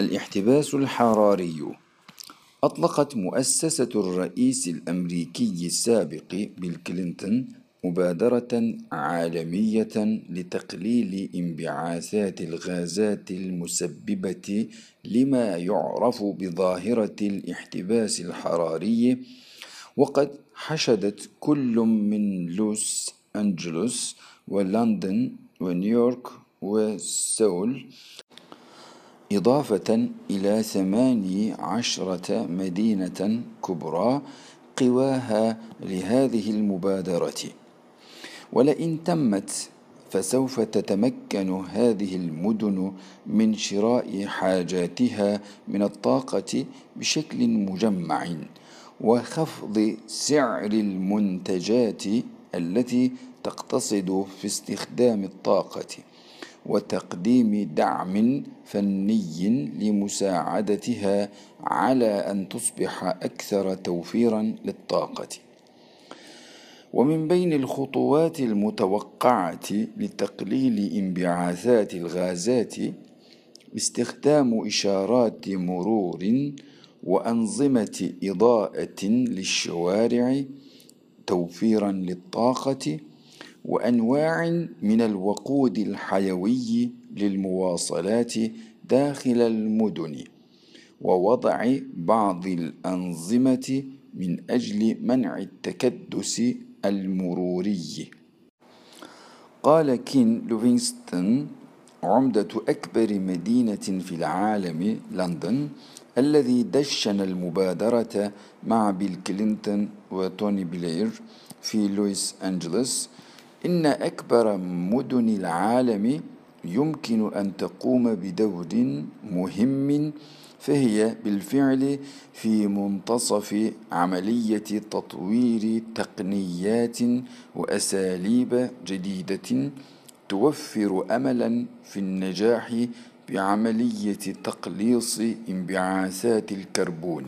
الاحتباس الحراري. أطلقت مؤسسة الرئيس الأمريكي السابق بيل كلينتون مبادرة عالمية لتقليل انبعاثات الغازات المسببة لما يعرف بظاهرة الاحتباس الحراري. وقد حشدت كل من لوس أنجلوس ولندن ونيويورك وسول إضافة إلى ثماني عشرة مدينة كبرى قواها لهذه المبادرة. ولئن تمت فسوف تتمكن هذه المدن من شراء حاجاتها من الطاقة بشكل مجمع وخفض سعر المنتجات التي تقتصد في استخدام الطاقة. وتقديم دعم فني لمساعدتها على أن تصبح أكثر توفيرا للطاقة. ومن بين الخطوات المتوقعة لتقليل انبعاثات الغازات استخدام إشارات مرور وأنظمة إضاءة للشوارع توفيرا للطاقة وأنواع من الوقود الحيوي للمواصلات داخل المدن ووضع بعض الأنظمة من أجل منع التكدس المروري. قال كين لوفينغستون عمدة أكبر مدينة في العالم لندن الذي دشن المبادرة مع بيل كلينتون وتوني بلير في لويس أنجلوس إن أكبر مدن العالم يمكن أن تقوم بدور مهم فهي بالفعل في منتصف عملية تطوير تقنيات وأساليب جديدة توفر أملا في النجاح بعملية تقليص انبعاثات الكربون.